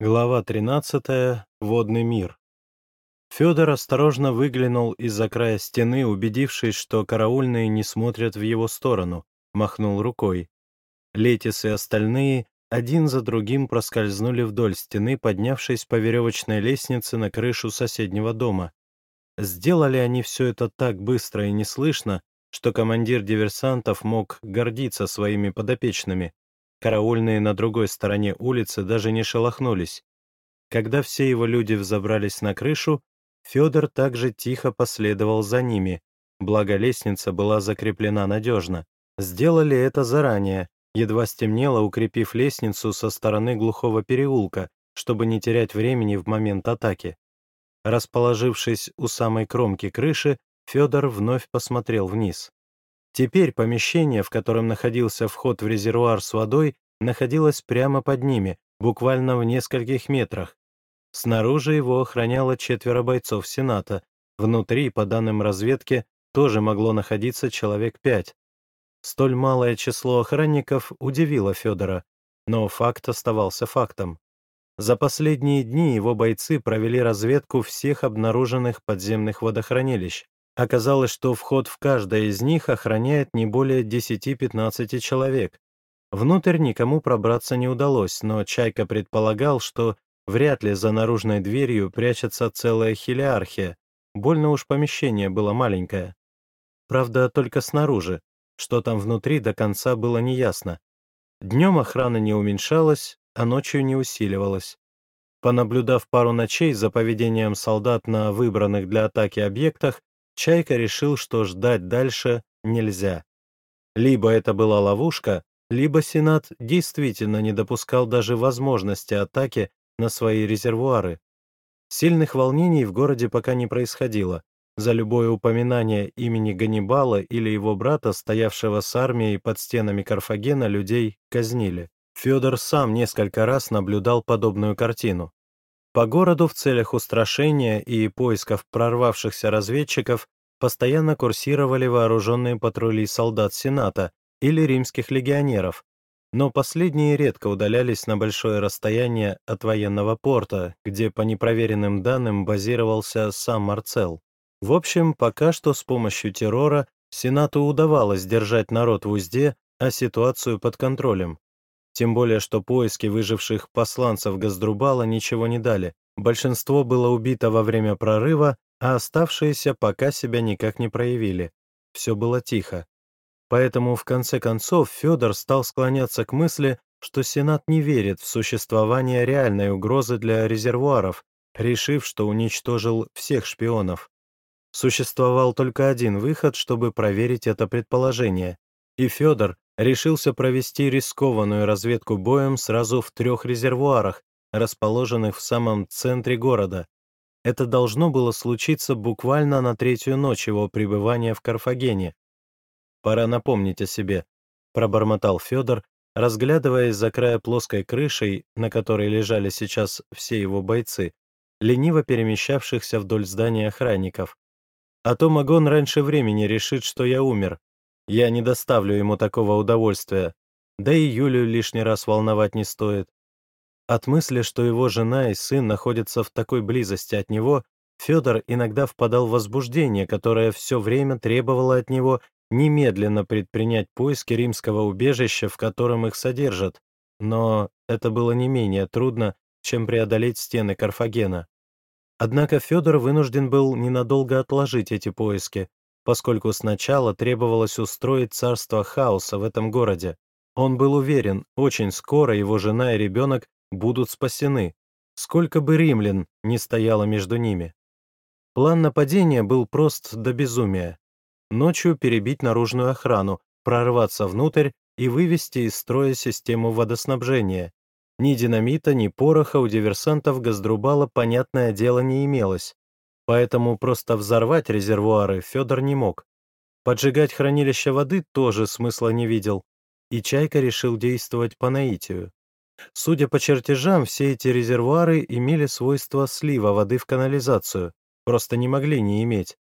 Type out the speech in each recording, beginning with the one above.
Глава 13. Водный мир. Федор осторожно выглянул из-за края стены, убедившись, что караульные не смотрят в его сторону, махнул рукой. Летис и остальные один за другим проскользнули вдоль стены, поднявшись по веревочной лестнице на крышу соседнего дома. Сделали они все это так быстро и неслышно, что командир диверсантов мог гордиться своими подопечными. Караульные на другой стороне улицы даже не шелохнулись. Когда все его люди взобрались на крышу, Федор также тихо последовал за ними, благо лестница была закреплена надежно. Сделали это заранее, едва стемнело, укрепив лестницу со стороны глухого переулка, чтобы не терять времени в момент атаки. Расположившись у самой кромки крыши, Федор вновь посмотрел вниз. Теперь помещение, в котором находился вход в резервуар с водой, находилось прямо под ними, буквально в нескольких метрах. Снаружи его охраняло четверо бойцов Сената. Внутри, по данным разведки, тоже могло находиться человек пять. Столь малое число охранников удивило Федора, но факт оставался фактом. За последние дни его бойцы провели разведку всех обнаруженных подземных водохранилищ, Оказалось, что вход в каждое из них охраняет не более 10-15 человек. Внутрь никому пробраться не удалось, но Чайка предполагал, что вряд ли за наружной дверью прячется целая хилиархия. Больно уж помещение было маленькое. Правда, только снаружи. Что там внутри, до конца было неясно. Днем охрана не уменьшалась, а ночью не усиливалась. Понаблюдав пару ночей за поведением солдат на выбранных для атаки объектах, Чайка решил, что ждать дальше нельзя. Либо это была ловушка, либо Сенат действительно не допускал даже возможности атаки на свои резервуары. Сильных волнений в городе пока не происходило. За любое упоминание имени Ганнибала или его брата, стоявшего с армией под стенами Карфагена, людей казнили. Федор сам несколько раз наблюдал подобную картину. По городу в целях устрашения и поисков прорвавшихся разведчиков постоянно курсировали вооруженные патрули солдат Сената или римских легионеров, но последние редко удалялись на большое расстояние от военного порта, где по непроверенным данным базировался сам Марцел. В общем, пока что с помощью террора Сенату удавалось держать народ в узде, а ситуацию под контролем. Тем более, что поиски выживших посланцев Газдрубала ничего не дали. Большинство было убито во время прорыва, а оставшиеся пока себя никак не проявили. Все было тихо. Поэтому, в конце концов, Федор стал склоняться к мысли, что Сенат не верит в существование реальной угрозы для резервуаров, решив, что уничтожил всех шпионов. Существовал только один выход, чтобы проверить это предположение, и Федор решился провести рискованную разведку боем сразу в трех резервуарах, расположенных в самом центре города. Это должно было случиться буквально на третью ночь его пребывания в Карфагене. «Пора напомнить о себе», — пробормотал Федор, разглядывая из-за края плоской крышей, на которой лежали сейчас все его бойцы, лениво перемещавшихся вдоль здания охранников. «А то Магон раньше времени решит, что я умер, я не доставлю ему такого удовольствия, да и Юлю лишний раз волновать не стоит. От мысли, что его жена и сын находятся в такой близости от него, Федор иногда впадал в возбуждение, которое все время требовало от него немедленно предпринять поиски римского убежища, в котором их содержат. Но это было не менее трудно, чем преодолеть стены Карфагена. Однако Федор вынужден был ненадолго отложить эти поиски, поскольку сначала требовалось устроить царство хаоса в этом городе. Он был уверен, очень скоро его жена и ребенок будут спасены, сколько бы римлян не стояло между ними. План нападения был прост до безумия. Ночью перебить наружную охрану, прорваться внутрь и вывести из строя систему водоснабжения. Ни динамита, ни пороха у диверсантов Газдрубала, понятное дело, не имелось, Поэтому просто взорвать резервуары Федор не мог. Поджигать хранилище воды тоже смысла не видел, и Чайка решил действовать по наитию. Судя по чертежам, все эти резервуары имели свойство слива воды в канализацию, просто не могли не иметь.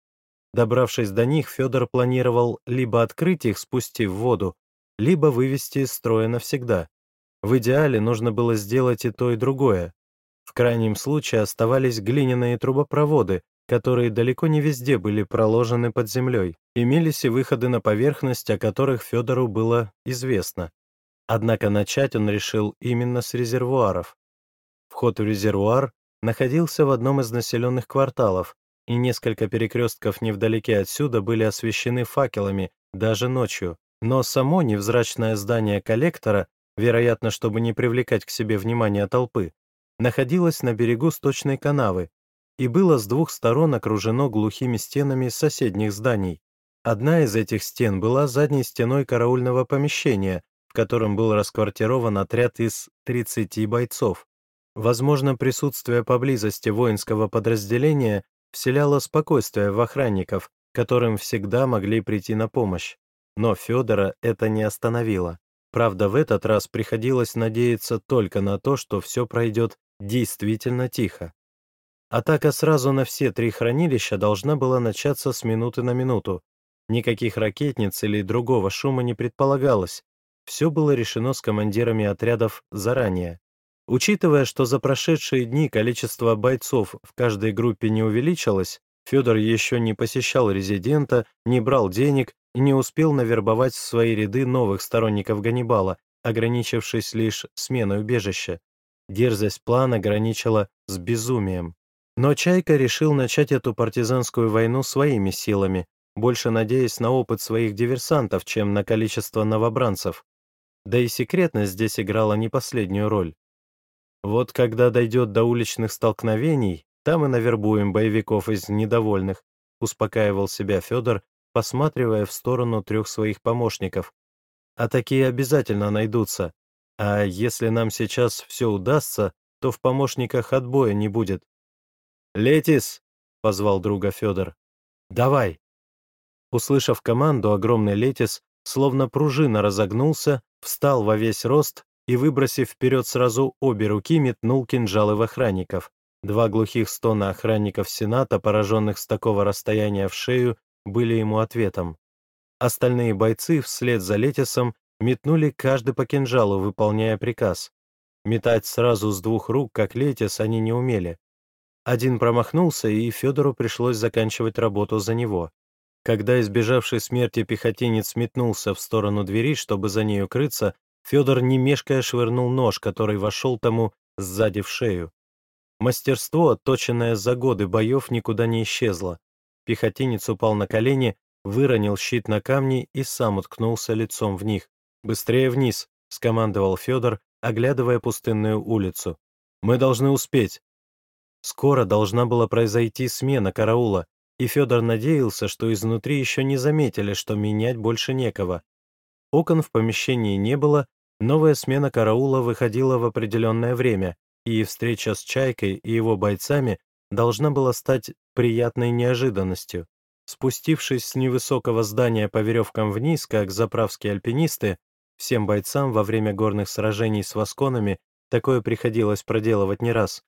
Добравшись до них, Федор планировал либо открыть их, спустив воду, либо вывести из строя навсегда. В идеале нужно было сделать и то, и другое. В крайнем случае оставались глиняные трубопроводы, которые далеко не везде были проложены под землей. Имелись и выходы на поверхность, о которых Федору было известно. Однако начать он решил именно с резервуаров. Вход в резервуар находился в одном из населенных кварталов, и несколько перекрестков невдалеке отсюда были освещены факелами, даже ночью. Но само невзрачное здание коллектора, вероятно, чтобы не привлекать к себе внимание толпы, находилось на берегу сточной канавы и было с двух сторон окружено глухими стенами соседних зданий. Одна из этих стен была задней стеной караульного помещения, в котором был расквартирован отряд из 30 бойцов. Возможно, присутствие поблизости воинского подразделения вселяло спокойствие в охранников, которым всегда могли прийти на помощь. Но Федора это не остановило. Правда, в этот раз приходилось надеяться только на то, что все пройдет действительно тихо. Атака сразу на все три хранилища должна была начаться с минуты на минуту. Никаких ракетниц или другого шума не предполагалось. Все было решено с командирами отрядов заранее. Учитывая, что за прошедшие дни количество бойцов в каждой группе не увеличилось, Федор еще не посещал резидента, не брал денег и не успел навербовать в свои ряды новых сторонников Ганнибала, ограничившись лишь сменой убежища. Дерзость плана граничила с безумием. Но Чайка решил начать эту партизанскую войну своими силами, больше надеясь на опыт своих диверсантов, чем на количество новобранцев. Да и секретность здесь играла не последнюю роль. Вот когда дойдет до уличных столкновений, там и навербуем боевиков из недовольных, успокаивал себя Федор, посматривая в сторону трех своих помощников. А такие обязательно найдутся. А если нам сейчас все удастся, то в помощниках отбоя не будет. «Летис!» — позвал друга Федор. «Давай!» Услышав команду, огромный Летис, словно пружина разогнулся, встал во весь рост и, выбросив вперед сразу обе руки, метнул кинжалы в охранников. Два глухих стона охранников Сената, пораженных с такого расстояния в шею, были ему ответом. Остальные бойцы вслед за Летисом метнули каждый по кинжалу, выполняя приказ. Метать сразу с двух рук, как Летис, они не умели. Один промахнулся, и Федору пришлось заканчивать работу за него. Когда избежавший смерти пехотинец метнулся в сторону двери, чтобы за ней укрыться, Федор не мешкая швырнул нож, который вошел тому сзади в шею. Мастерство, отточенное за годы боев, никуда не исчезло. Пехотинец упал на колени, выронил щит на камни и сам уткнулся лицом в них. «Быстрее вниз!» — скомандовал Федор, оглядывая пустынную улицу. «Мы должны успеть!» Скоро должна была произойти смена караула, и Федор надеялся, что изнутри еще не заметили, что менять больше некого. Окон в помещении не было, Новая смена караула выходила в определенное время, и встреча с Чайкой и его бойцами должна была стать приятной неожиданностью. Спустившись с невысокого здания по веревкам вниз, как заправские альпинисты, всем бойцам во время горных сражений с восконами такое приходилось проделывать не раз,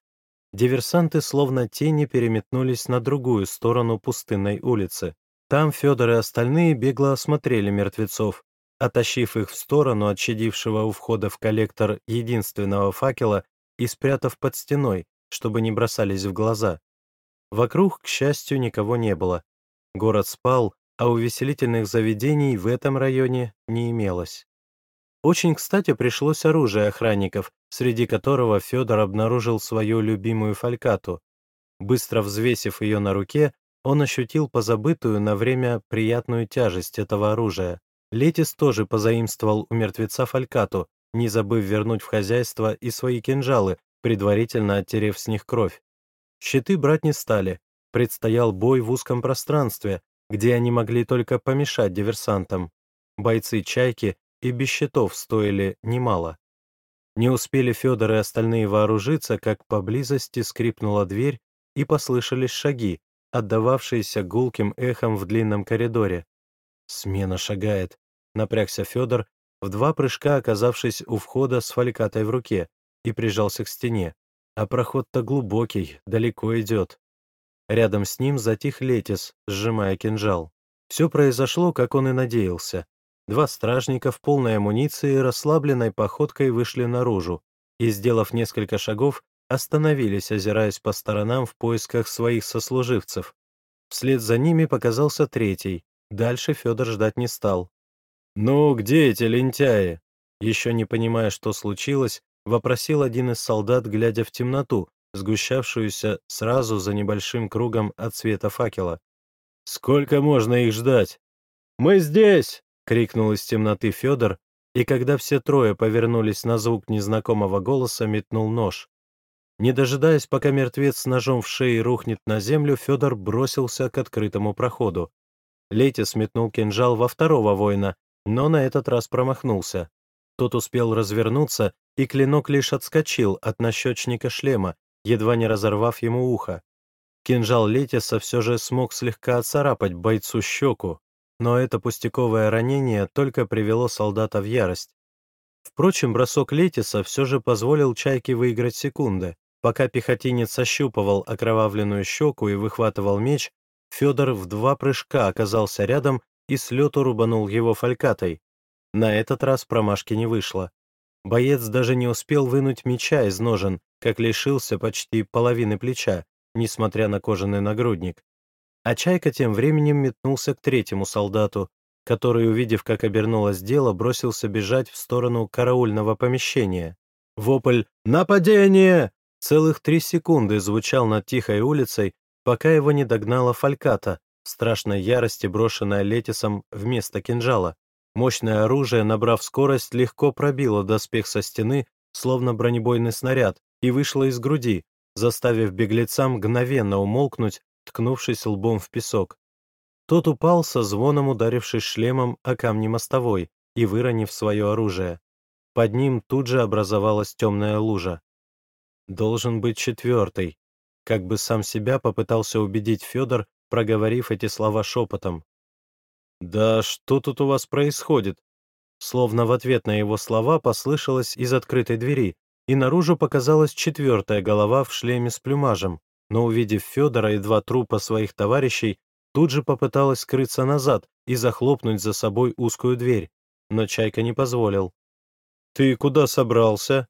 диверсанты словно тени переметнулись на другую сторону пустынной улицы. Там Федор и остальные бегло осмотрели мертвецов, оттащив их в сторону от щадившего у входа в коллектор единственного факела и спрятав под стеной, чтобы не бросались в глаза. Вокруг, к счастью, никого не было. Город спал, а увеселительных заведений в этом районе не имелось. Очень кстати пришлось оружие охранников, среди которого Федор обнаружил свою любимую фалькату. Быстро взвесив ее на руке, он ощутил позабытую на время приятную тяжесть этого оружия. Летис тоже позаимствовал у мертвеца фалькату, не забыв вернуть в хозяйство и свои кинжалы, предварительно оттерев с них кровь. Щиты брать не стали. Предстоял бой в узком пространстве, где они могли только помешать диверсантам. Бойцы «Чайки» и без щитов стоили немало. Не успели Федор и остальные вооружиться, как поблизости скрипнула дверь и послышались шаги, отдававшиеся гулким эхом в длинном коридоре. «Смена шагает», — напрягся Федор, в два прыжка оказавшись у входа с фалькатой в руке, и прижался к стене. А проход-то глубокий, далеко идет. Рядом с ним затих Летис, сжимая кинжал. Все произошло, как он и надеялся. Два стражника в полной амуниции расслабленной походкой вышли наружу и, сделав несколько шагов, остановились, озираясь по сторонам в поисках своих сослуживцев. Вслед за ними показался третий. Дальше Федор ждать не стал. «Ну, где эти лентяи?» Еще не понимая, что случилось, вопросил один из солдат, глядя в темноту, сгущавшуюся сразу за небольшим кругом от света факела. «Сколько можно их ждать?» «Мы здесь!» — крикнул из темноты Федор, и когда все трое повернулись на звук незнакомого голоса, метнул нож. Не дожидаясь, пока мертвец с ножом в шее рухнет на землю, Федор бросился к открытому проходу. Летис метнул кинжал во второго воина, но на этот раз промахнулся. Тот успел развернуться, и клинок лишь отскочил от нащечника шлема, едва не разорвав ему ухо. Кинжал Летиса все же смог слегка отцарапать бойцу щеку, но это пустяковое ранение только привело солдата в ярость. Впрочем, бросок Летиса все же позволил Чайке выиграть секунды. Пока пехотинец ощупывал окровавленную щеку и выхватывал меч, Федор в два прыжка оказался рядом и с лету рубанул его фалькатой. На этот раз промашки не вышло. Боец даже не успел вынуть меча из ножен, как лишился почти половины плеча, несмотря на кожаный нагрудник. А Чайка тем временем метнулся к третьему солдату, который, увидев, как обернулось дело, бросился бежать в сторону караульного помещения. Вопль «Нападение!» целых три секунды звучал над тихой улицей, пока его не догнала фальката, в страшной ярости брошенная Летисом вместо кинжала. Мощное оружие, набрав скорость, легко пробило доспех со стены, словно бронебойный снаряд, и вышло из груди, заставив беглеца мгновенно умолкнуть, ткнувшись лбом в песок. Тот упал со звоном, ударившись шлемом о камни мостовой и выронив свое оружие. Под ним тут же образовалась темная лужа. Должен быть четвертый. Как бы сам себя попытался убедить Федор, проговорив эти слова шепотом. «Да что тут у вас происходит?» Словно в ответ на его слова послышалось из открытой двери, и наружу показалась четвертая голова в шлеме с плюмажем, но, увидев Федора и два трупа своих товарищей, тут же попыталась скрыться назад и захлопнуть за собой узкую дверь, но Чайка не позволил. «Ты куда собрался?»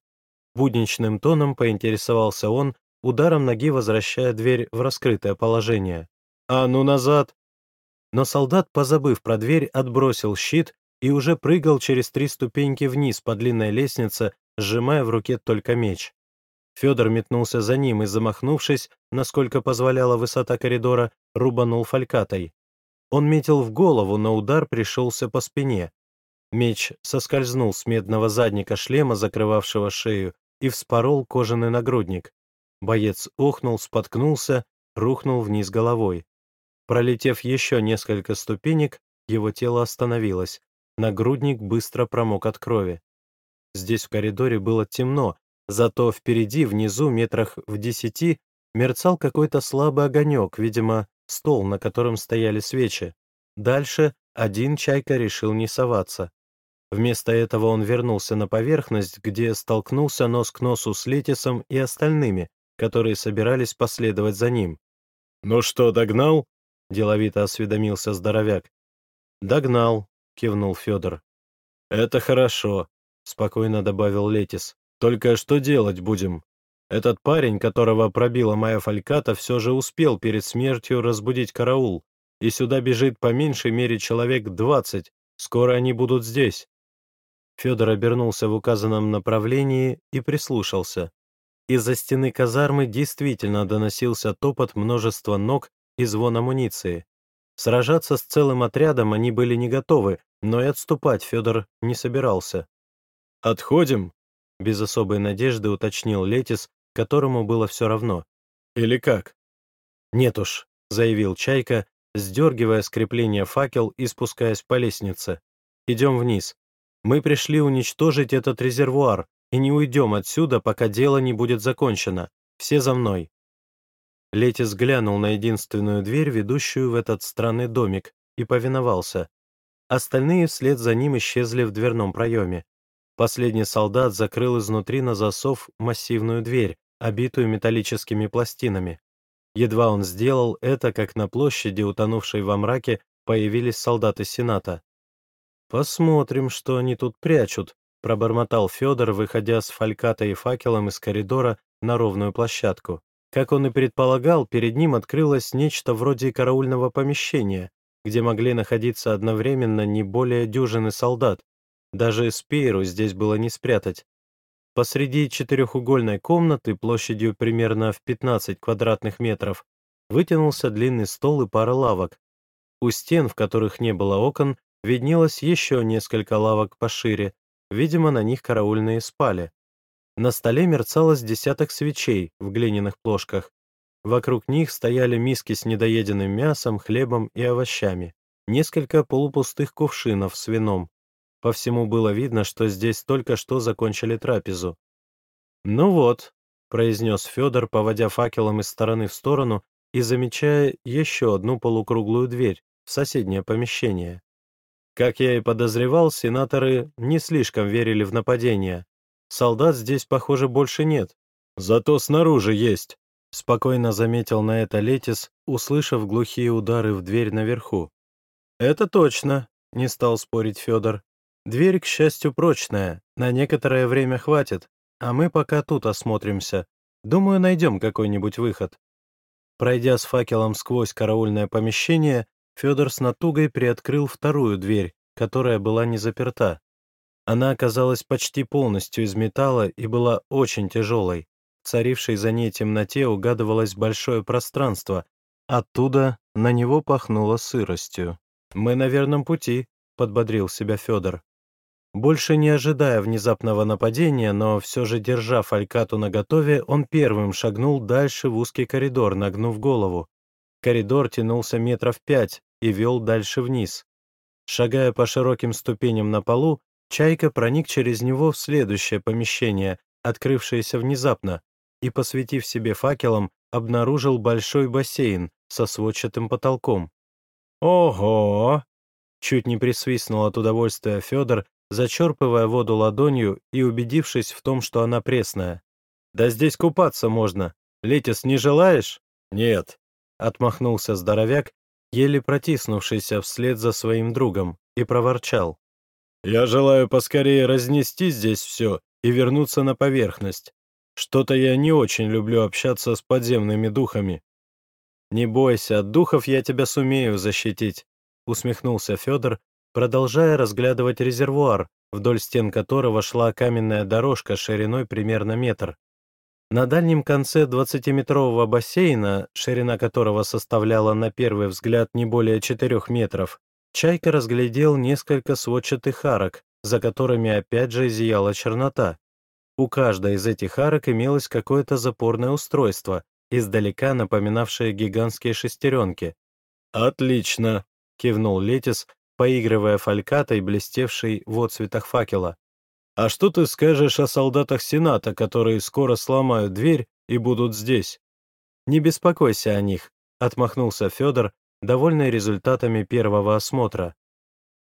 Будничным тоном поинтересовался он, ударом ноги возвращая дверь в раскрытое положение. «А ну назад!» Но солдат, позабыв про дверь, отбросил щит и уже прыгал через три ступеньки вниз по длинной лестнице, сжимая в руке только меч. Федор метнулся за ним и, замахнувшись, насколько позволяла высота коридора, рубанул фалькатой. Он метил в голову, но удар пришелся по спине. Меч соскользнул с медного задника шлема, закрывавшего шею, и вспорол кожаный нагрудник. Боец охнул, споткнулся, рухнул вниз головой. Пролетев еще несколько ступенек, его тело остановилось. Нагрудник быстро промок от крови. Здесь в коридоре было темно, зато впереди, внизу, метрах в десяти, мерцал какой-то слабый огонек, видимо, стол, на котором стояли свечи. Дальше один чайка решил не соваться. Вместо этого он вернулся на поверхность, где столкнулся нос к носу с Летисом и остальными, которые собирались последовать за ним. «Ну что, догнал?» — деловито осведомился здоровяк. «Догнал», — кивнул Федор. «Это хорошо», — спокойно добавил Летис. «Только что делать будем? Этот парень, которого пробила моя фальката, все же успел перед смертью разбудить караул, и сюда бежит по меньшей мере человек двадцать. Скоро они будут здесь». Федор обернулся в указанном направлении и прислушался. Из-за стены казармы действительно доносился топот множества ног и звон амуниции. Сражаться с целым отрядом они были не готовы, но и отступать Федор не собирался. «Отходим?» — без особой надежды уточнил Летис, которому было все равно. «Или как?» «Нет уж», — заявил Чайка, сдергивая скрепление факел и спускаясь по лестнице. «Идем вниз. Мы пришли уничтожить этот резервуар и не уйдем отсюда, пока дело не будет закончено. Все за мной». Летис глянул на единственную дверь, ведущую в этот странный домик, и повиновался. Остальные вслед за ним исчезли в дверном проеме. Последний солдат закрыл изнутри на засов массивную дверь, обитую металлическими пластинами. Едва он сделал это, как на площади, утонувшей во мраке, появились солдаты Сената. «Посмотрим, что они тут прячут», — пробормотал Федор, выходя с фалькатой и факелом из коридора на ровную площадку. Как он и предполагал, перед ним открылось нечто вроде караульного помещения, где могли находиться одновременно не более дюжины солдат. Даже спейру здесь было не спрятать. Посреди четырехугольной комнаты площадью примерно в 15 квадратных метров вытянулся длинный стол и пара лавок. У стен, в которых не было окон, виднелось еще несколько лавок пошире, видимо, на них караульные спали. На столе мерцалось десяток свечей в глиняных плошках. Вокруг них стояли миски с недоеденным мясом, хлебом и овощами, несколько полупустых кувшинов с вином. По всему было видно, что здесь только что закончили трапезу. «Ну вот», — произнес Федор, поводя факелом из стороны в сторону и замечая еще одну полукруглую дверь в соседнее помещение. Как я и подозревал, сенаторы не слишком верили в нападение. Солдат здесь, похоже, больше нет. Зато снаружи есть, — спокойно заметил на это Летис, услышав глухие удары в дверь наверху. «Это точно», — не стал спорить Федор. «Дверь, к счастью, прочная, на некоторое время хватит, а мы пока тут осмотримся. Думаю, найдем какой-нибудь выход». Пройдя с факелом сквозь караульное помещение, Федор с натугой приоткрыл вторую дверь, которая была не заперта. Она оказалась почти полностью из металла и была очень тяжелой. Царившей за ней темноте угадывалось большое пространство. Оттуда на него пахнуло сыростью. «Мы на верном пути», — подбодрил себя Федор. Больше не ожидая внезапного нападения, но все же держа фалькату наготове, он первым шагнул дальше в узкий коридор, нагнув голову. Коридор тянулся метров пять, и вел дальше вниз. Шагая по широким ступеням на полу, Чайка проник через него в следующее помещение, открывшееся внезапно, и, посветив себе факелом, обнаружил большой бассейн со сводчатым потолком. «Ого!» — чуть не присвистнул от удовольствия Федор, зачерпывая воду ладонью и убедившись в том, что она пресная. «Да здесь купаться можно. Летис, не желаешь?» «Нет», — отмахнулся здоровяк еле протиснувшийся вслед за своим другом, и проворчал. «Я желаю поскорее разнести здесь все и вернуться на поверхность. Что-то я не очень люблю общаться с подземными духами». «Не бойся, от духов я тебя сумею защитить», — усмехнулся Федор, продолжая разглядывать резервуар, вдоль стен которого шла каменная дорожка шириной примерно метр. На дальнем конце 20-метрового бассейна, ширина которого составляла на первый взгляд не более 4 метров, Чайка разглядел несколько сводчатых арок, за которыми опять же зияла чернота. У каждой из этих арок имелось какое-то запорное устройство, издалека напоминавшее гигантские шестеренки. «Отлично!» — кивнул Летис, поигрывая фалькатой, блестевшей в отцветах факела. «А что ты скажешь о солдатах Сената, которые скоро сломают дверь и будут здесь?» «Не беспокойся о них», — отмахнулся Федор, довольный результатами первого осмотра.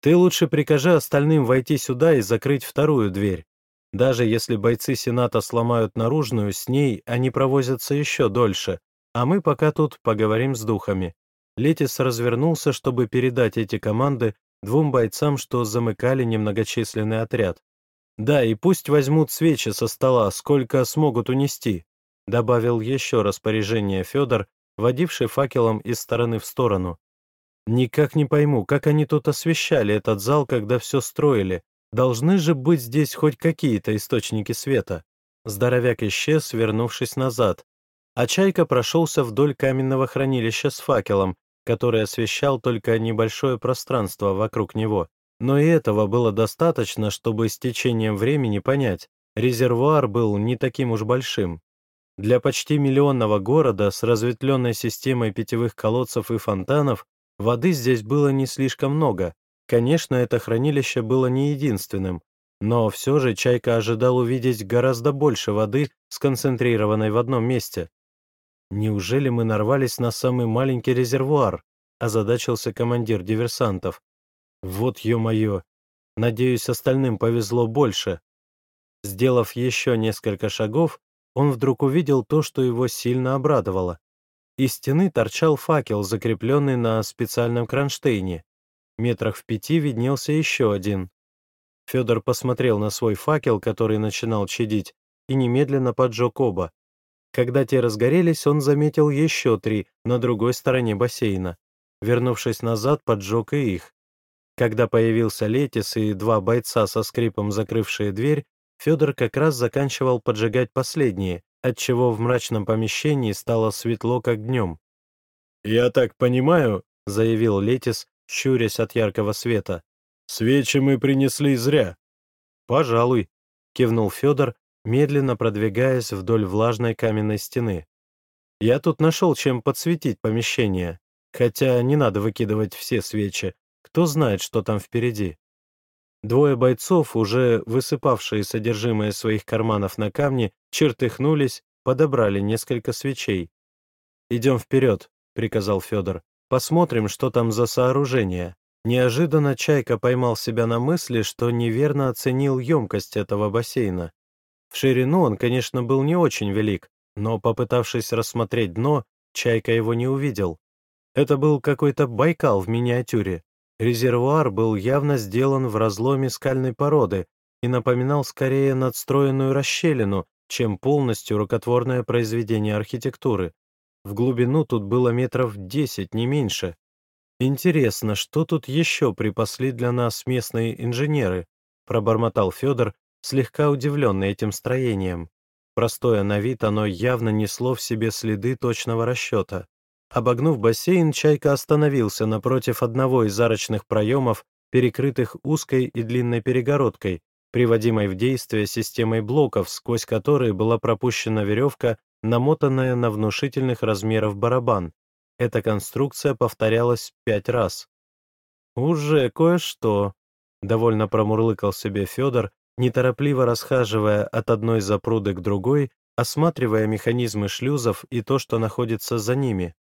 «Ты лучше прикажи остальным войти сюда и закрыть вторую дверь. Даже если бойцы Сената сломают наружную, с ней они провозятся еще дольше, а мы пока тут поговорим с духами». Летис развернулся, чтобы передать эти команды двум бойцам, что замыкали немногочисленный отряд. «Да, и пусть возьмут свечи со стола, сколько смогут унести», добавил еще распоряжение Федор, водивший факелом из стороны в сторону. «Никак не пойму, как они тут освещали этот зал, когда все строили. Должны же быть здесь хоть какие-то источники света». Здоровяк исчез, вернувшись назад, а Чайка прошелся вдоль каменного хранилища с факелом, который освещал только небольшое пространство вокруг него. Но и этого было достаточно, чтобы с течением времени понять, резервуар был не таким уж большим. Для почти миллионного города с разветвленной системой питьевых колодцев и фонтанов воды здесь было не слишком много. Конечно, это хранилище было не единственным, но все же Чайка ожидал увидеть гораздо больше воды, сконцентрированной в одном месте. «Неужели мы нарвались на самый маленький резервуар?» — озадачился командир диверсантов. Вот ё-моё! Надеюсь, остальным повезло больше. Сделав еще несколько шагов, он вдруг увидел то, что его сильно обрадовало. Из стены торчал факел, закрепленный на специальном кронштейне. Метрах в пяти виднелся еще один. Федор посмотрел на свой факел, который начинал чадить, и немедленно поджег оба. Когда те разгорелись, он заметил еще три на другой стороне бассейна. Вернувшись назад, поджег и их. Когда появился Летис и два бойца со скрипом закрывшие дверь, Федор как раз заканчивал поджигать последние, отчего в мрачном помещении стало светло, как днем. «Я так понимаю», — заявил Летис, щурясь от яркого света, «свечи мы принесли зря». «Пожалуй», — кивнул Федор, медленно продвигаясь вдоль влажной каменной стены. «Я тут нашел, чем подсветить помещение, хотя не надо выкидывать все свечи, кто знает, что там впереди». Двое бойцов, уже высыпавшие содержимое своих карманов на камни, чертыхнулись, подобрали несколько свечей. «Идем вперед», — приказал Федор. «Посмотрим, что там за сооружение». Неожиданно Чайка поймал себя на мысли, что неверно оценил емкость этого бассейна. Ширину он, конечно, был не очень велик, но, попытавшись рассмотреть дно, Чайка его не увидел. Это был какой-то Байкал в миниатюре. Резервуар был явно сделан в разломе скальной породы и напоминал скорее надстроенную расщелину, чем полностью рукотворное произведение архитектуры. В глубину тут было метров десять, не меньше. Интересно, что тут еще припасли для нас местные инженеры? Пробормотал Федор, слегка удивленный этим строением. Простое на вид, оно явно несло в себе следы точного расчета. Обогнув бассейн, Чайка остановился напротив одного из арочных проемов, перекрытых узкой и длинной перегородкой, приводимой в действие системой блоков, сквозь которые была пропущена веревка, намотанная на внушительных размеров барабан. Эта конструкция повторялась пять раз. «Уже кое-что», — довольно промурлыкал себе Федор, неторопливо расхаживая от одной запруды к другой, осматривая механизмы шлюзов и то, что находится за ними.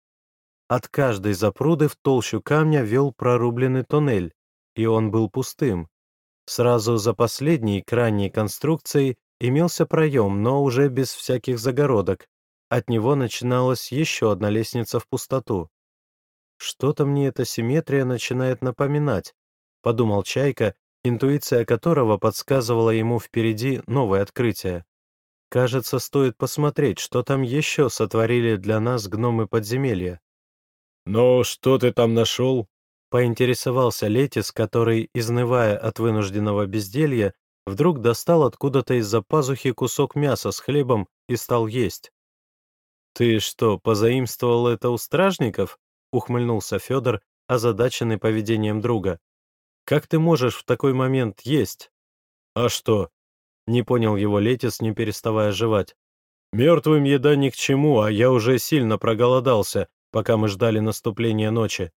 От каждой запруды в толщу камня вел прорубленный тоннель, и он был пустым. Сразу за последней крайней конструкцией имелся проем, но уже без всяких загородок. От него начиналась еще одна лестница в пустоту. «Что-то мне эта симметрия начинает напоминать», — подумал Чайка, интуиция которого подсказывала ему впереди новое открытие. Кажется, стоит посмотреть, что там еще сотворили для нас гномы подземелья. «Ну, что ты там нашел?» — поинтересовался Летис, который, изнывая от вынужденного безделья, вдруг достал откуда-то из-за пазухи кусок мяса с хлебом и стал есть. «Ты что, позаимствовал это у стражников?» — ухмыльнулся Федор, озадаченный поведением друга. Как ты можешь в такой момент есть? А что? Не понял его Летис, не переставая жевать. Мертвым еда ни к чему, а я уже сильно проголодался, пока мы ждали наступления ночи.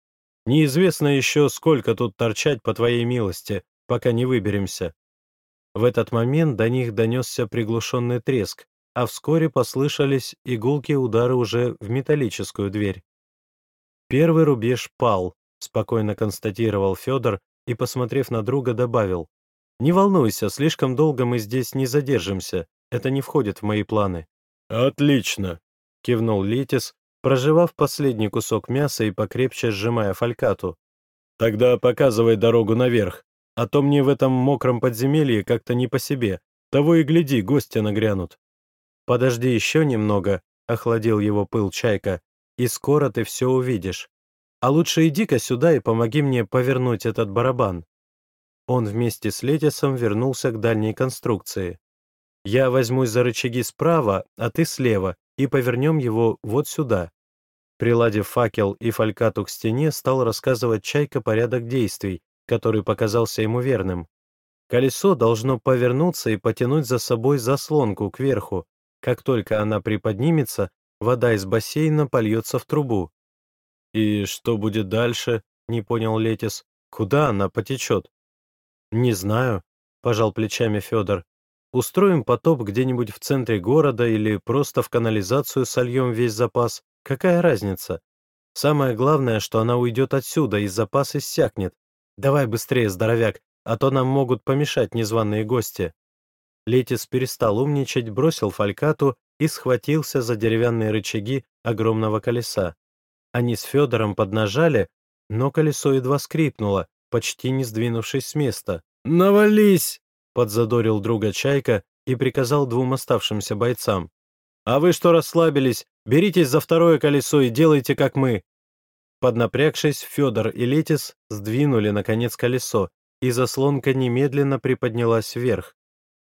Неизвестно еще, сколько тут торчать по твоей милости, пока не выберемся. В этот момент до них донесся приглушенный треск, а вскоре послышались игулкие удары уже в металлическую дверь. Первый рубеж пал, спокойно констатировал Федор, и, посмотрев на друга, добавил, «Не волнуйся, слишком долго мы здесь не задержимся, это не входит в мои планы». «Отлично», — кивнул Литис, проживав последний кусок мяса и покрепче сжимая фалькату. «Тогда показывай дорогу наверх, а то мне в этом мокром подземелье как-то не по себе, того и гляди, гости нагрянут». «Подожди еще немного», — охладил его пыл Чайка, «и скоро ты все увидишь. А лучше иди-ка сюда и помоги мне повернуть этот барабан». Он вместе с Летисом вернулся к дальней конструкции. «Я возьмусь за рычаги справа, а ты слева, и повернем его вот сюда». Приладив факел и фалькату к стене, стал рассказывать Чайка порядок действий, который показался ему верным. Колесо должно повернуться и потянуть за собой заслонку кверху. Как только она приподнимется, вода из бассейна польется в трубу. «И что будет дальше?» — не понял Летис. «Куда она потечет?» «Не знаю», — пожал плечами Федор. «Устроим потоп где-нибудь в центре города или просто в канализацию сольем весь запас. Какая разница? Самое главное, что она уйдет отсюда, и запас иссякнет. Давай быстрее, здоровяк, а то нам могут помешать незваные гости». Летис перестал умничать, бросил фалькату и схватился за деревянные рычаги огромного колеса. Они с Федором поднажали, но колесо едва скрипнуло, почти не сдвинувшись с места. «Навались!» — подзадорил друга Чайка и приказал двум оставшимся бойцам. «А вы что расслабились? Беритесь за второе колесо и делайте, как мы!» Поднапрягшись, Федор и Летис сдвинули, наконец, колесо, и заслонка немедленно приподнялась вверх.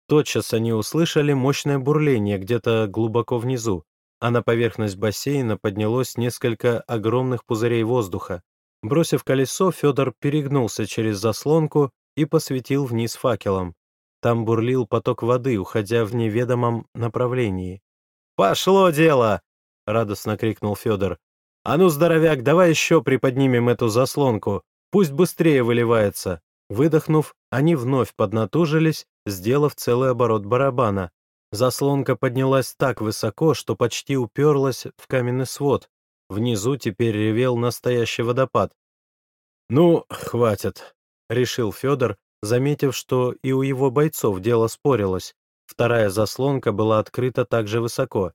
Тотчас они услышали мощное бурление где-то глубоко внизу, а на поверхность бассейна поднялось несколько огромных пузырей воздуха. Бросив колесо, Федор перегнулся через заслонку и посветил вниз факелом. Там бурлил поток воды, уходя в неведомом направлении. «Пошло дело!» — радостно крикнул Федор. «А ну, здоровяк, давай еще приподнимем эту заслонку, пусть быстрее выливается!» Выдохнув, они вновь поднатужились, сделав целый оборот барабана. Заслонка поднялась так высоко, что почти уперлась в каменный свод. Внизу теперь ревел настоящий водопад. «Ну, хватит», — решил Федор, заметив, что и у его бойцов дело спорилось. Вторая заслонка была открыта так же высоко.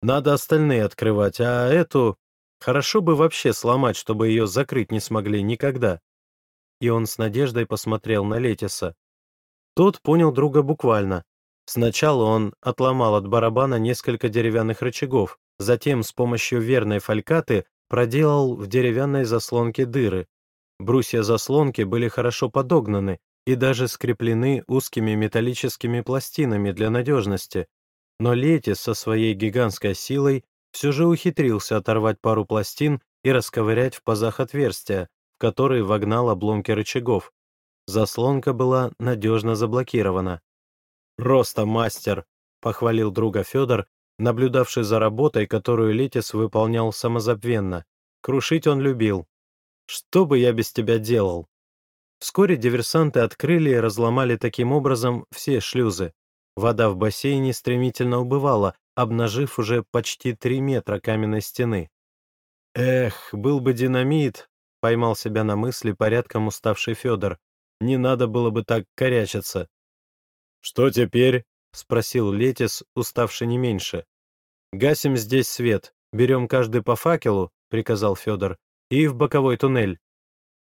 «Надо остальные открывать, а эту...» Хорошо бы вообще сломать, чтобы ее закрыть не смогли никогда и он с надеждой посмотрел на Летиса. Тот понял друга буквально. Сначала он отломал от барабана несколько деревянных рычагов, затем с помощью верной фалькаты проделал в деревянной заслонке дыры. Брусья заслонки были хорошо подогнаны и даже скреплены узкими металлическими пластинами для надежности. Но Летис со своей гигантской силой все же ухитрился оторвать пару пластин и расковырять в пазах отверстия, который вогнал обломки рычагов. Заслонка была надежно заблокирована. «Просто мастер!» — похвалил друга Федор, наблюдавший за работой, которую Летис выполнял самозабвенно. Крушить он любил. «Что бы я без тебя делал?» Вскоре диверсанты открыли и разломали таким образом все шлюзы. Вода в бассейне стремительно убывала, обнажив уже почти три метра каменной стены. Эх, был бы динамит, Поймал себя на мысли порядком уставший Федор. Не надо было бы так корячиться. «Что теперь?» — спросил Летис, уставший не меньше. «Гасим здесь свет, берем каждый по факелу», — приказал Федор, — «и в боковой туннель».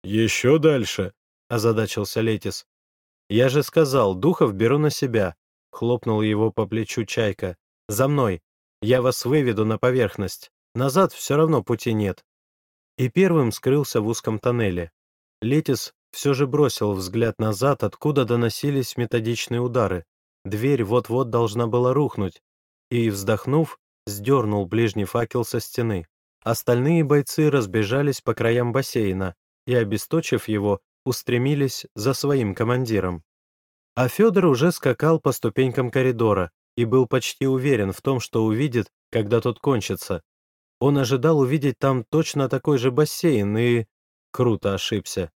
«Еще дальше», — озадачился Летис. «Я же сказал, духов беру на себя», — хлопнул его по плечу Чайка. «За мной. Я вас выведу на поверхность. Назад все равно пути нет» и первым скрылся в узком тоннеле. Летис все же бросил взгляд назад, откуда доносились методичные удары. Дверь вот-вот должна была рухнуть, и, вздохнув, сдернул ближний факел со стены. Остальные бойцы разбежались по краям бассейна и, обесточив его, устремились за своим командиром. А Федор уже скакал по ступенькам коридора и был почти уверен в том, что увидит, когда тот кончится, он ожидал увидеть там точно такой же бассейн и... Круто ошибся.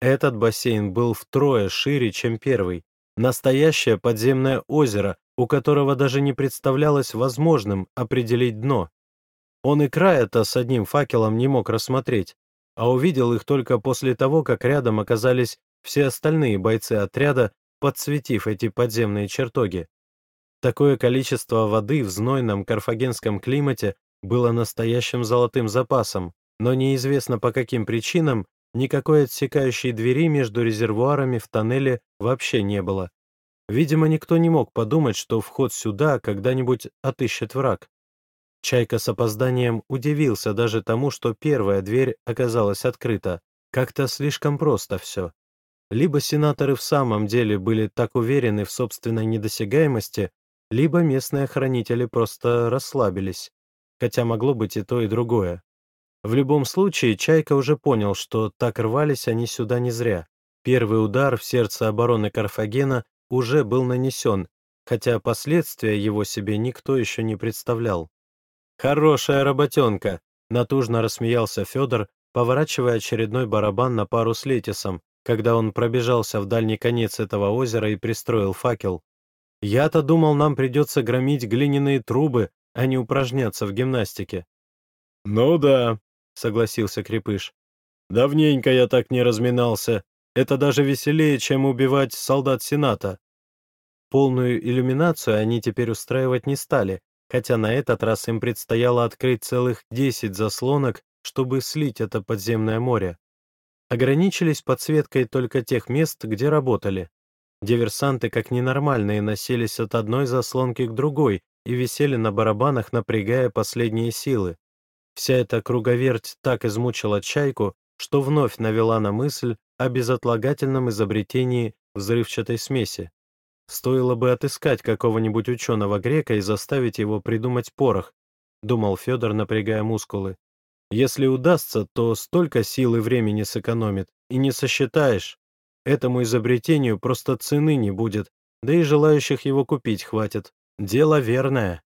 Этот бассейн был втрое шире, чем первый. Настоящее подземное озеро, у которого даже не представлялось возможным определить дно. Он и края-то с одним факелом не мог рассмотреть, а увидел их только после того, как рядом оказались все остальные бойцы отряда, подсветив эти подземные чертоги. Такое количество воды в знойном карфагенском климате было настоящим золотым запасом, но неизвестно по каким причинам никакой отсекающей двери между резервуарами в тоннеле вообще не было. Видимо, никто не мог подумать, что вход сюда когда-нибудь отыщет враг. Чайка с опозданием удивился даже тому, что первая дверь оказалась открыта. Как-то слишком просто все. Либо сенаторы в самом деле были так уверены в собственной недосягаемости, либо местные охранители просто расслабились хотя могло быть и то, и другое. В любом случае, Чайка уже понял, что так рвались они сюда не зря. Первый удар в сердце обороны Карфагена уже был нанесен, хотя последствия его себе никто еще не представлял. «Хорошая работенка!» — натужно рассмеялся Федор, поворачивая очередной барабан на пару с Летисом, когда он пробежался в дальний конец этого озера и пристроил факел. «Я-то думал, нам придется громить глиняные трубы, а не упражняться в гимнастике. «Ну да», — согласился Крепыш. «Давненько я так не разминался. Это даже веселее, чем убивать солдат Сената». Полную иллюминацию они теперь устраивать не стали, хотя на этот раз им предстояло открыть целых 10 заслонок, чтобы слить это подземное море. Ограничились подсветкой только тех мест, где работали. Диверсанты как ненормальные носились от одной заслонки к другой, и висели на барабанах, напрягая последние силы. Вся эта круговерть так измучила чайку, что вновь навела на мысль о безотлагательном изобретении взрывчатой смеси. Стоило бы отыскать какого-нибудь ученого грека и заставить его придумать порох, думал Федор, напрягая мускулы. Если удастся, то столько сил и времени сэкономит, и не сосчитаешь. Этому изобретению просто цены не будет, да и желающих его купить хватит. Дело верное.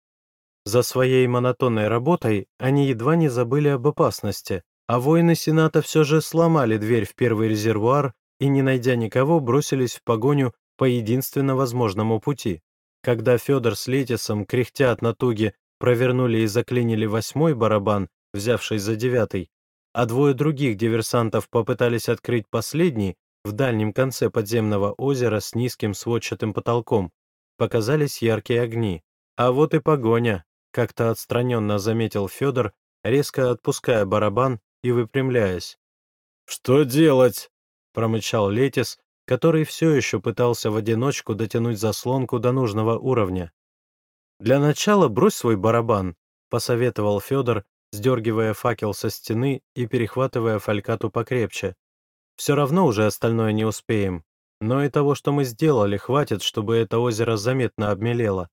За своей монотонной работой они едва не забыли об опасности, а воины Сената все же сломали дверь в первый резервуар и, не найдя никого, бросились в погоню по единственно возможному пути. Когда Федор с Летисом, кряхтя от натуги, провернули и заклинили восьмой барабан, взявший за девятый, а двое других диверсантов попытались открыть последний в дальнем конце подземного озера с низким сводчатым потолком, показались яркие огни. А вот и погоня, как-то отстраненно заметил Федор, резко отпуская барабан и выпрямляясь. «Что делать?» — промычал Летис, который все еще пытался в одиночку дотянуть заслонку до нужного уровня. «Для начала брось свой барабан», — посоветовал Федор, сдергивая факел со стены и перехватывая фалькату покрепче. «Все равно уже остальное не успеем, но и того, что мы сделали, хватит, чтобы это озеро заметно обмелело».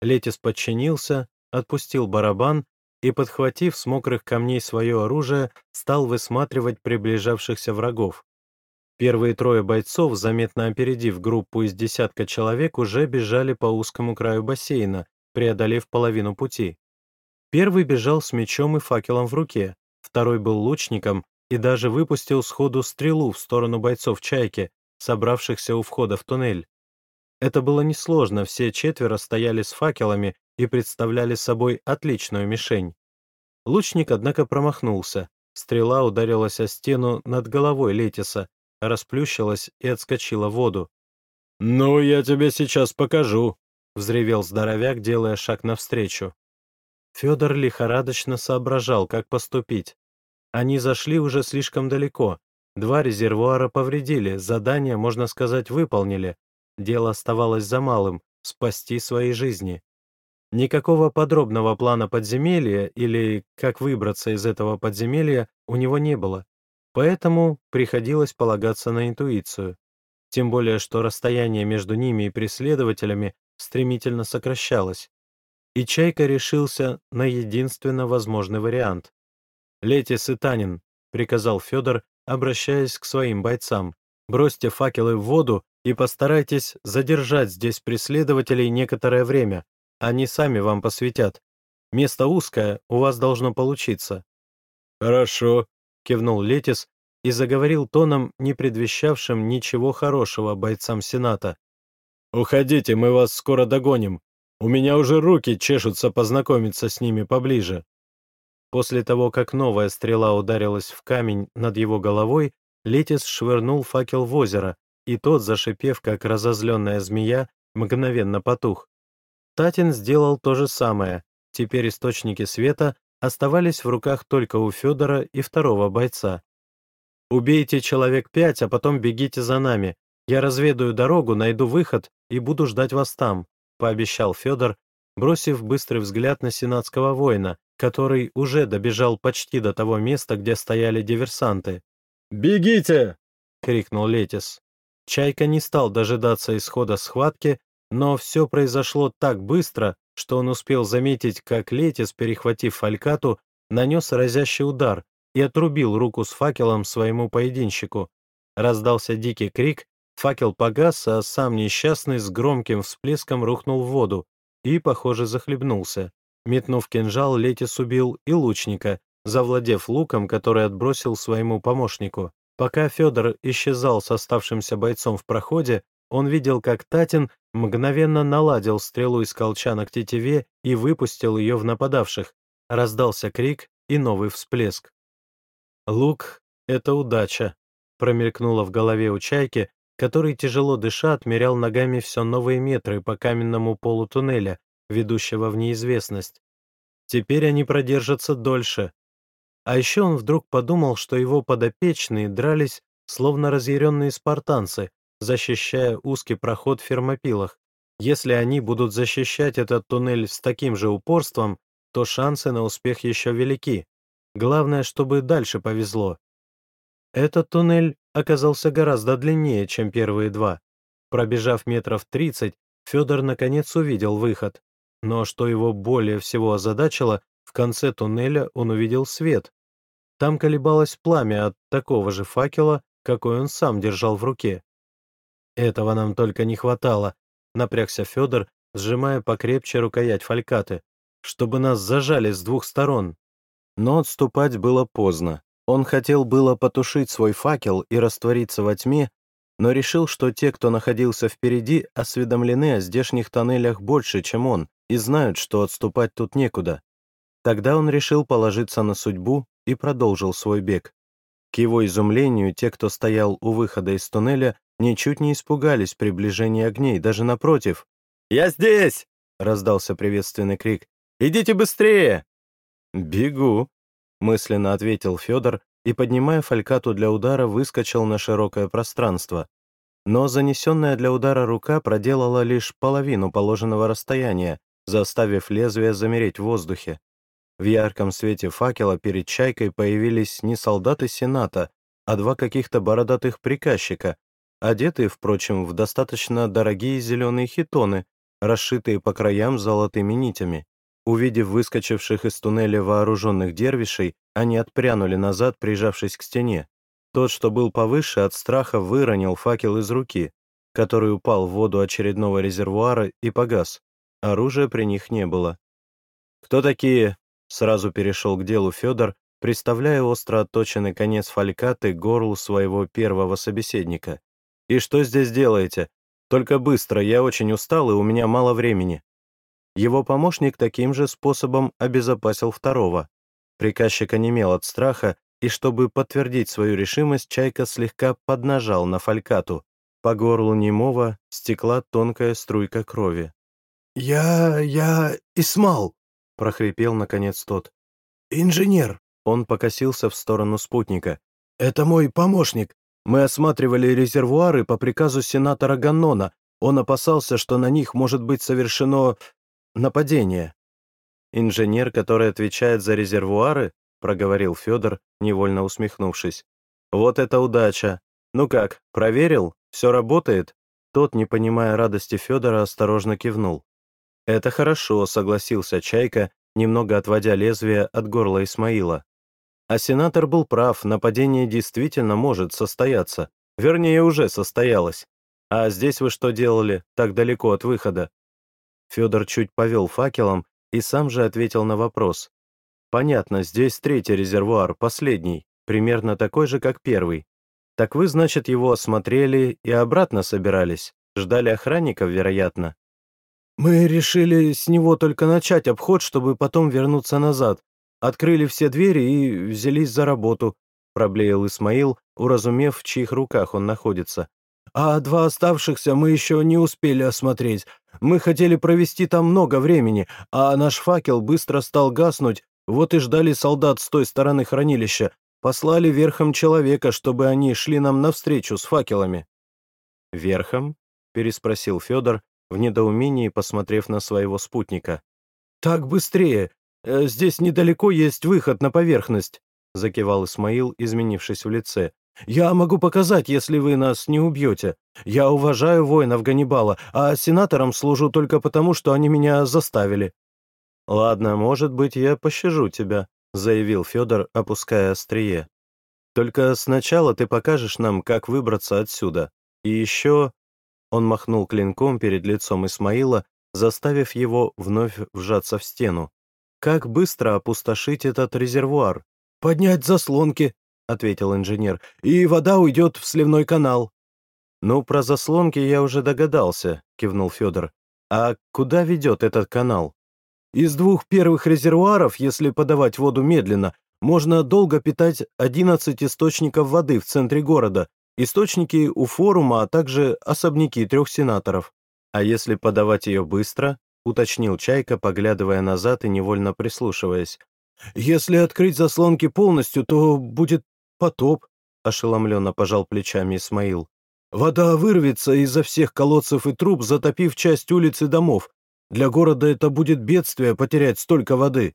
Летис подчинился, отпустил барабан и, подхватив с мокрых камней свое оружие, стал высматривать приближавшихся врагов. Первые трое бойцов, заметно опередив группу из десятка человек, уже бежали по узкому краю бассейна, преодолев половину пути. Первый бежал с мечом и факелом в руке, второй был лучником и даже выпустил сходу стрелу в сторону бойцов «Чайки», собравшихся у входа в туннель. Это было несложно, все четверо стояли с факелами и представляли собой отличную мишень. Лучник, однако, промахнулся. Стрела ударилась о стену над головой Летиса, расплющилась и отскочила в воду. «Ну, я тебе сейчас покажу», — взревел здоровяк, делая шаг навстречу. Федор лихорадочно соображал, как поступить. Они зашли уже слишком далеко. Два резервуара повредили, задание, можно сказать, выполнили. Дело оставалось за малым — спасти свои жизни. Никакого подробного плана подземелья или как выбраться из этого подземелья у него не было. Поэтому приходилось полагаться на интуицию. Тем более, что расстояние между ними и преследователями стремительно сокращалось. И Чайка решился на единственно возможный вариант. «Летис и Танин», — приказал Федор, обращаясь к своим бойцам, «бросьте факелы в воду и постарайтесь задержать здесь преследователей некоторое время. Они сами вам посветят. Место узкое, у вас должно получиться». «Хорошо», — кивнул Летис и заговорил тоном, не предвещавшим ничего хорошего бойцам Сената. «Уходите, мы вас скоро догоним. У меня уже руки чешутся познакомиться с ними поближе». После того, как новая стрела ударилась в камень над его головой, Летис швырнул факел в озеро, и тот, зашипев, как разозленная змея, мгновенно потух. Татин сделал то же самое. Теперь источники света оставались в руках только у Федора и второго бойца. «Убейте человек пять, а потом бегите за нами. Я разведаю дорогу, найду выход и буду ждать вас там», — пообещал Федор, бросив быстрый взгляд на сенатского воина, который уже добежал почти до того места, где стояли диверсанты. «Бегите!» — крикнул Летис. Чайка не стал дожидаться исхода схватки, но все произошло так быстро, что он успел заметить, как Летис, перехватив фалькату, нанес разящий удар и отрубил руку с факелом своему поединщику. Раздался дикий крик, факел погас, а сам несчастный с громким всплеском рухнул в воду и, похоже, захлебнулся. Метнув кинжал, Летис убил и лучника, завладев луком, который отбросил своему помощнику. Пока Федор исчезал с оставшимся бойцом в проходе, он видел, как Татин мгновенно наладил стрелу из колчана к тетиве и выпустил ее в нападавших. Раздался крик и новый всплеск. «Лук — это удача», — промелькнуло в голове у чайки, который, тяжело дыша, отмерял ногами все новые метры по каменному полу туннеля, ведущего в неизвестность. Теперь они продержатся дольше. А еще он вдруг подумал, что его подопечные дрались, словно разъяренные спартанцы, защищая узкий проход в фермопилах. Если они будут защищать этот туннель с таким же упорством, то шансы на успех еще велики. Главное, чтобы дальше повезло. Этот туннель оказался гораздо длиннее, чем первые два. Пробежав метров 30, Федор наконец увидел выход. Но что его более всего озадачило, в конце туннеля он увидел свет. Там колебалось пламя от такого же факела, какой он сам держал в руке. Этого нам только не хватало, напрягся Федор, сжимая покрепче рукоять фалькаты, чтобы нас зажали с двух сторон. Но отступать было поздно. Он хотел было потушить свой факел и раствориться во тьме, но решил, что те, кто находился впереди, осведомлены о здешних тоннелях больше, чем он, и знают, что отступать тут некуда. Тогда он решил положиться на судьбу и продолжил свой бег. К его изумлению, те, кто стоял у выхода из туннеля, ничуть не испугались приближения огней, даже напротив. «Я здесь!» — раздался приветственный крик. «Идите быстрее!» «Бегу!» — мысленно ответил Федор и, поднимая фалькату для удара, выскочил на широкое пространство. Но занесенная для удара рука проделала лишь половину положенного расстояния, заставив лезвие замереть в воздухе. В ярком свете факела перед чайкой появились не солдаты Сената, а два каких-то бородатых приказчика, одетые, впрочем, в достаточно дорогие зеленые хитоны, расшитые по краям золотыми нитями. Увидев выскочивших из туннеля вооруженных дервишей, они отпрянули назад, прижавшись к стене. Тот, что был повыше, от страха выронил факел из руки, который упал в воду очередного резервуара и погас. Оружия при них не было. «Кто такие?» Сразу перешел к делу Федор, представляя остро отточенный конец фалькаты горлу своего первого собеседника. «И что здесь делаете? Только быстро, я очень устал, и у меня мало времени». Его помощник таким же способом обезопасил второго. Приказчик онемел от страха, и чтобы подтвердить свою решимость, Чайка слегка поднажал на фалькату. По горлу немого стекла тонкая струйка крови. «Я... я... Исмал!» Прохрипел наконец тот. «Инженер!» Он покосился в сторону спутника. «Это мой помощник. Мы осматривали резервуары по приказу сенатора Ганнона. Он опасался, что на них может быть совершено нападение». «Инженер, который отвечает за резервуары?» — проговорил Федор, невольно усмехнувшись. «Вот это удача! Ну как, проверил? Все работает?» Тот, не понимая радости Федора, осторожно кивнул. «Это хорошо», — согласился Чайка, немного отводя лезвие от горла Исмаила. А сенатор был прав, нападение действительно может состояться. Вернее, уже состоялось. А здесь вы что делали, так далеко от выхода? Федор чуть повел факелом и сам же ответил на вопрос. Понятно, здесь третий резервуар, последний, примерно такой же, как первый. Так вы, значит, его осмотрели и обратно собирались? Ждали охранников, вероятно? «Мы решили с него только начать обход, чтобы потом вернуться назад. Открыли все двери и взялись за работу», — проблеял Исмаил, уразумев, в чьих руках он находится. «А два оставшихся мы еще не успели осмотреть. Мы хотели провести там много времени, а наш факел быстро стал гаснуть, вот и ждали солдат с той стороны хранилища. Послали верхом человека, чтобы они шли нам навстречу с факелами». «Верхом?» — переспросил Федор, в недоумении посмотрев на своего спутника. «Так быстрее! Э, здесь недалеко есть выход на поверхность», — закивал Исмаил, изменившись в лице. «Я могу показать, если вы нас не убьете. Я уважаю воинов Ганнибала, а сенаторам служу только потому, что они меня заставили». «Ладно, может быть, я пощажу тебя», — заявил Федор, опуская острие. «Только сначала ты покажешь нам, как выбраться отсюда. И еще он махнул клинком перед лицом Исмаила, заставив его вновь вжаться в стену. «Как быстро опустошить этот резервуар?» «Поднять заслонки», — ответил инженер, «и вода уйдет в сливной канал». «Ну, про заслонки я уже догадался», — кивнул Федор. «А куда ведет этот канал?» «Из двух первых резервуаров, если подавать воду медленно, можно долго питать 11 источников воды в центре города, источники у форума, а также особняки трех сенаторов. А если подавать ее быстро, уточнил Чайка, поглядывая назад и невольно прислушиваясь. «Если открыть заслонки полностью, то будет потоп», ошеломленно пожал плечами Исмаил. Вода вырвется из-за всех колодцев и труб, затопив часть улиц и домов. Для города это будет бедствие потерять столько воды».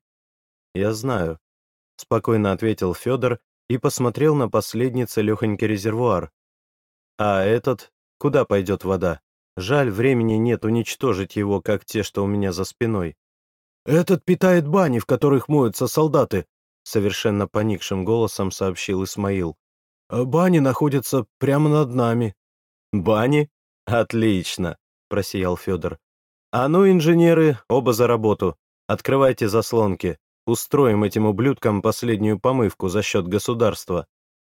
«Я знаю», — спокойно ответил Федор и посмотрел на последний целехонький резервуар. «А этот? Куда пойдет вода? Жаль, времени нет уничтожить его, как те, что у меня за спиной». «Этот питает бани, в которых моются солдаты», — совершенно поникшим голосом сообщил Исмаил. «Э, «Бани находятся прямо над нами». «Бани? Отлично!» — просиял Федор. «А ну, инженеры, оба за работу. Открывайте заслонки. Устроим этим ублюдкам последнюю помывку за счет государства».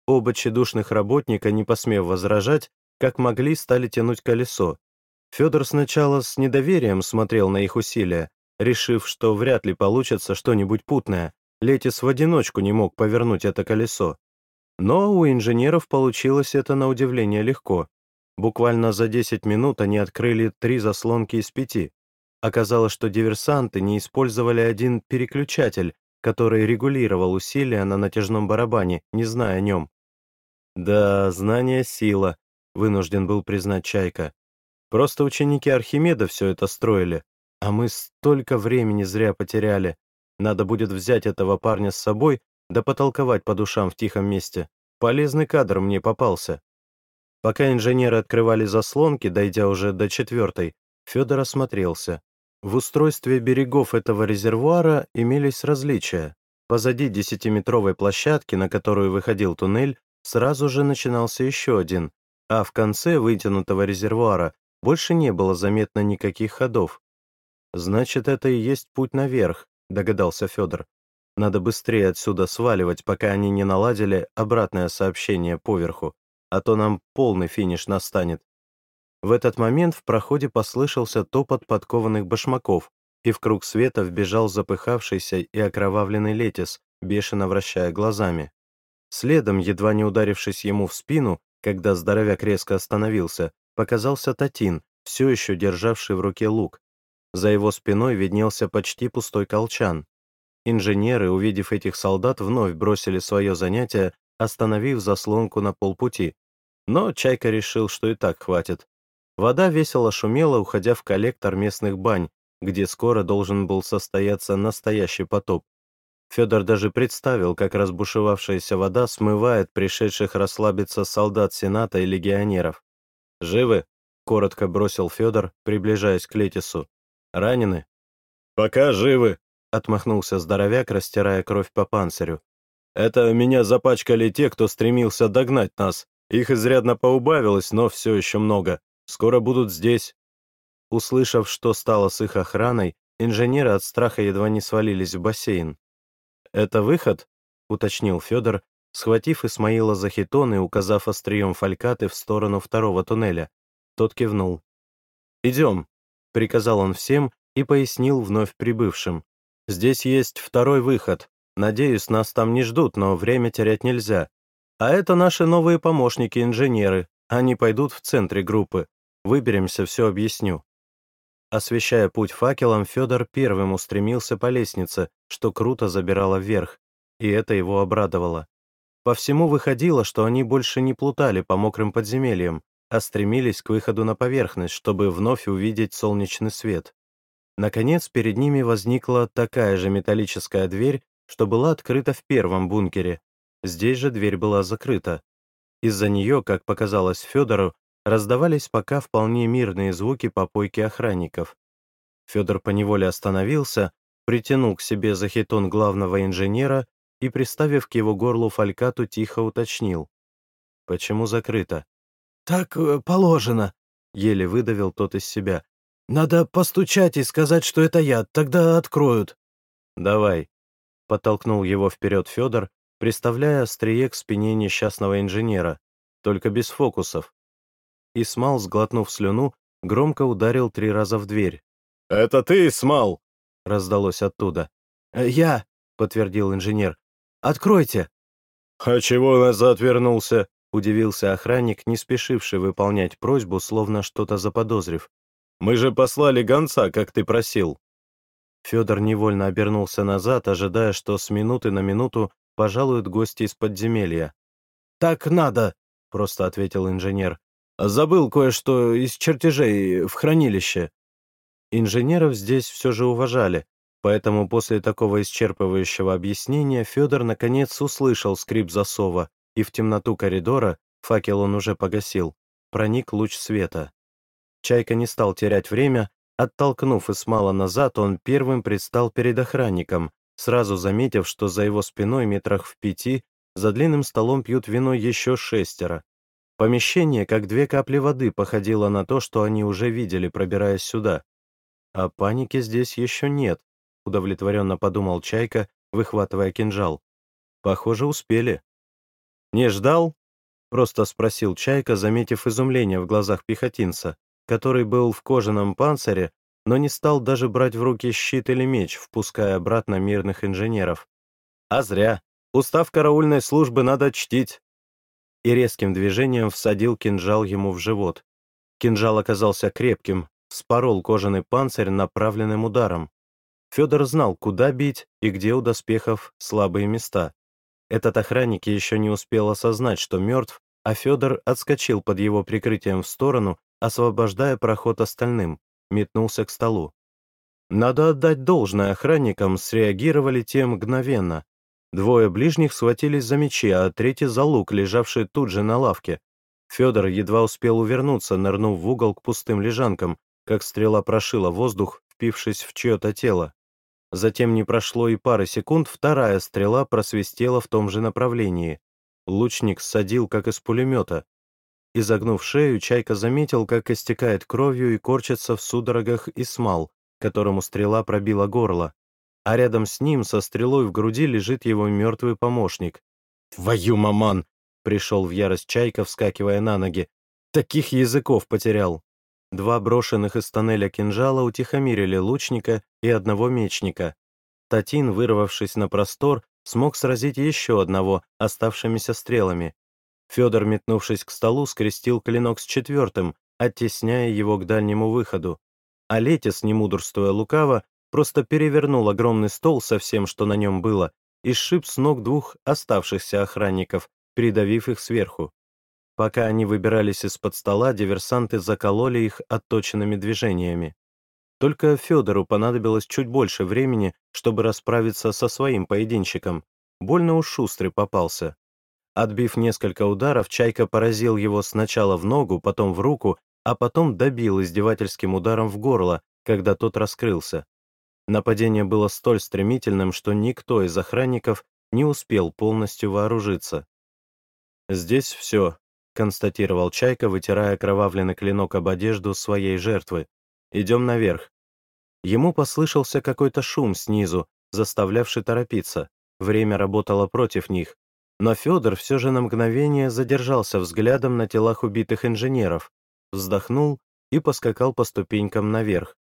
Оба тщедушных работника, не посмев возражать, как могли, стали тянуть колесо. Федор сначала с недоверием смотрел на их усилия, решив, что вряд ли получится что-нибудь путное. Летис в одиночку не мог повернуть это колесо. Но у инженеров получилось это на удивление легко. Буквально за 10 минут они открыли три заслонки из пяти. Оказалось, что диверсанты не использовали один переключатель, который регулировал усилия на натяжном барабане, не зная о нем. «Да, знание — сила», — вынужден был признать Чайка. «Просто ученики Архимеда все это строили, а мы столько времени зря потеряли. Надо будет взять этого парня с собой да потолковать по душам в тихом месте. Полезный кадр мне попался». Пока инженеры открывали заслонки, дойдя уже до четвертой, Федор осмотрелся. В устройстве берегов этого резервуара имелись различия. Позади десятиметровой площадки, на которую выходил туннель, сразу же начинался еще один, а в конце вытянутого резервуара больше не было заметно никаких ходов. «Значит, это и есть путь наверх», — догадался Федор. «Надо быстрее отсюда сваливать, пока они не наладили обратное сообщение поверху а то нам полный финиш настанет. В этот момент в проходе послышался топот подкованных башмаков, и в круг света вбежал запыхавшийся и окровавленный Летис, бешено вращая глазами. Следом, едва не ударившись ему в спину, когда здоровяк резко остановился, показался Татин, все еще державший в руке лук. За его спиной виднелся почти пустой колчан. Инженеры, увидев этих солдат, вновь бросили свое занятие остановив заслонку на полпути. Но Чайка решил, что и так хватит. Вода весело шумела, уходя в коллектор местных бань, где скоро должен был состояться настоящий потоп. Федор даже представил, как разбушевавшаяся вода смывает пришедших расслабиться солдат Сената и легионеров. «Живы?» — коротко бросил Федор, приближаясь к Летису. «Ранены?» «Пока живы», — отмахнулся здоровяк, растирая кровь по панцирю. Это меня запачкали те, кто стремился догнать нас. Их изрядно поубавилось, но все еще много. Скоро будут здесь». Услышав, что стало с их охраной, инженеры от страха едва не свалились в бассейн. «Это выход?» — уточнил Федор, схватив Исмаила за хитон и указав острием фалькаты в сторону второго туннеля. Тот кивнул. «Идем», — приказал он всем и пояснил вновь прибывшим. «Здесь есть второй выход, Надеюсь, нас там не ждут, но время терять нельзя. А это наши новые помощники-инженеры. Они пойдут в центре группы. Выберемся, все объясню». Освещая путь факелом, Федор первым устремился по лестнице, что круто забирало вверх, и это его обрадовало. По всему выходило, что они больше не плутали по мокрым подземельям, а стремились к выходу на поверхность, чтобы вновь увидеть солнечный свет. Наконец, перед ними возникла такая же металлическая дверь, что была открыта в первом бункере. Здесь же дверь была закрыта. Из-за нее, как показалось Федору, раздавались пока вполне мирные звуки попойки охранников. Федор поневоле остановился, притянул к себе захитон главного инженера и, приставив к его горлу фалькату, тихо уточнил. «Почему закрыто?» «Так э, положено», — еле выдавил тот из себя. «Надо постучать и сказать, что это я, тогда откроют». «Давай», Подтолкнул его вперед Федор, приставляя острие к спине несчастного инженера, только без фокусов. Исмал, сглотнув слюну, громко ударил три раза в дверь. «Это ты, Исмал?» — раздалось оттуда. «Э, «Я», — подтвердил инженер. «Откройте». «А чего назад вернулся?» — удивился охранник, не спешивший выполнять просьбу, словно что-то заподозрив. «Мы же послали гонца, как ты просил». Федор невольно обернулся назад, ожидая, что с минуты на минуту пожалуют гости из подземелья. «Так надо», — просто ответил инженер. Забыл кое-что из чертежей в хранилище». Инженеров здесь все же уважали, поэтому после такого исчерпывающего объяснения Федор наконец услышал скрип засова, и в темноту коридора, факел он уже погасил, проник луч света. Чайка не стал терять время, оттолкнув Исмала назад, он первым предстал перед охранником, сразу заметив, что за его спиной метрах в пяти за длинным столом пьют вино еще шестеро. Помещение, как две капли воды, походило на то, что они уже видели, пробираясь сюда. А паники здесь еще нет, удовлетворенно подумал Чайка, выхватывая кинжал. Похоже, успели. «Не ждал?» — просто спросил Чайка, заметив изумление в глазах пехотинца, который был в кожаном панцире, но не стал даже брать в руки щит или меч, впуская обратно мирных инженеров. «А зря. Устав караульной службы надо чтить и резким движением всадил кинжал ему в живот. Кинжал оказался крепким, спорол кожаный панцирь направленным ударом. Федор знал, куда бить и где у доспехов слабые места. Этот охранник еще не успел осознать, что мертв, а Федор отскочил под его прикрытием в сторону, освобождая проход остальным, метнулся к столу. Надо отдать должное охранникам, среагировали те мгновенно. Двое ближних схватились за мечи, а третий за лук, лежавший тут же на лавке. Федор едва успел увернуться, нырнув в угол к пустым лежанкам, как стрела прошила воздух, впившись в чье-то тело. Затем не прошло и пары секунд, вторая стрела просвистела в том же направлении. Лучник ссадил, как из пулемета. Изогнув шею, Чайка заметил, как истекает кровью и корчится в судорогах Исмал, которому стрела пробила горло а рядом с ним со стрелой в груди лежит его мертвый помощник. «Твою маман!» — пришел в ярость Чайка, вскакивая на ноги. «Таких языков потерял!» Два брошенных из тоннеля кинжала утихомирили лучника и одного мечника. Татин, вырвавшись на простор, смог сразить еще одного, оставшимися стрелами. Федор, метнувшись к столу, скрестил клинок с четвертым, оттесняя его к дальнему выходу. А Летис, не мудрствуя лукаво, просто перевернул огромный стол со всем, что на нем было, и сшиб с ног двух оставшихся охранников, придавив их сверху. Пока они выбирались из-под стола, диверсанты закололи их отточенными движениями. Только Федору понадобилось чуть больше времени, чтобы расправиться со своим поединщиком. Больно уж шустрый попался. Отбив несколько ударов, Чайка поразил его сначала в ногу, потом в руку, а потом добил издевательским ударом в горло, когда тот раскрылся. Нападение было столь стремительным, что никто из охранников не успел полностью вооружиться. «Здесь все», — констатировал Чайка, вытирая кровавленный клинок об одежду своей жертвы. «Идем наверх». Ему послышался какой-то шум снизу, заставлявший торопиться. Время работало против них. Но Федор все же на мгновение задержался взглядом на телах убитых инженеров, вздохнул и поскакал по ступенькам наверх.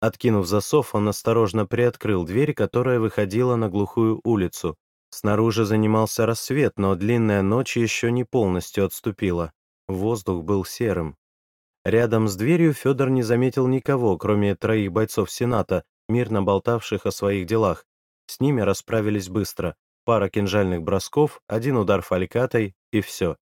Откинув засов, он осторожно приоткрыл дверь, которая выходила на глухую улицу. Снаружи занимался рассвет, но длинная ночь еще не полностью отступила. Воздух был серым. Рядом с дверью Федор не заметил никого, кроме троих бойцов Сената, мирно болтавших о своих делах. С ними расправились быстро. Пара кинжальных бросков, один удар фалькатой и все.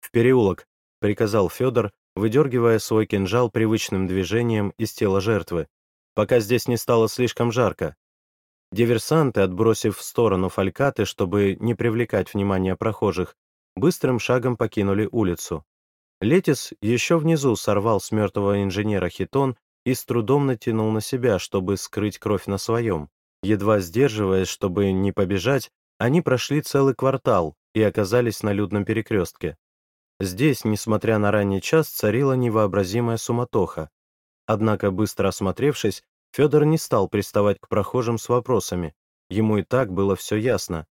«В переулок», — приказал Федор, выдергивая свой кинжал привычным движением из тела жертвы, пока здесь не стало слишком жарко. Диверсанты, отбросив в сторону фалькаты, чтобы не привлекать внимание прохожих, быстрым шагом покинули улицу. Летис еще внизу сорвал с мертвого инженера хитон и с трудом натянул на себя, чтобы скрыть кровь на своем. Едва сдерживаясь, чтобы не побежать, они прошли целый квартал и оказались на людном перекрестке. Здесь, несмотря на ранний час, царила невообразимая суматоха. Однако, быстро осмотревшись, Федор не стал приставать к прохожим с вопросами. Ему и так было все ясно.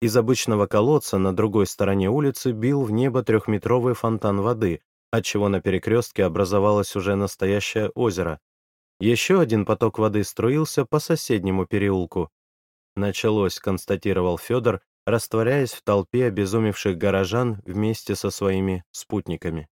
Из обычного колодца на другой стороне улицы бил в небо трехметровый фонтан воды, отчего на перекрестке образовалось уже настоящее озеро. Еще один поток воды струился по соседнему переулку. «Началось», — констатировал Федор, растворяясь в толпе обезумевших горожан вместе со своими спутниками.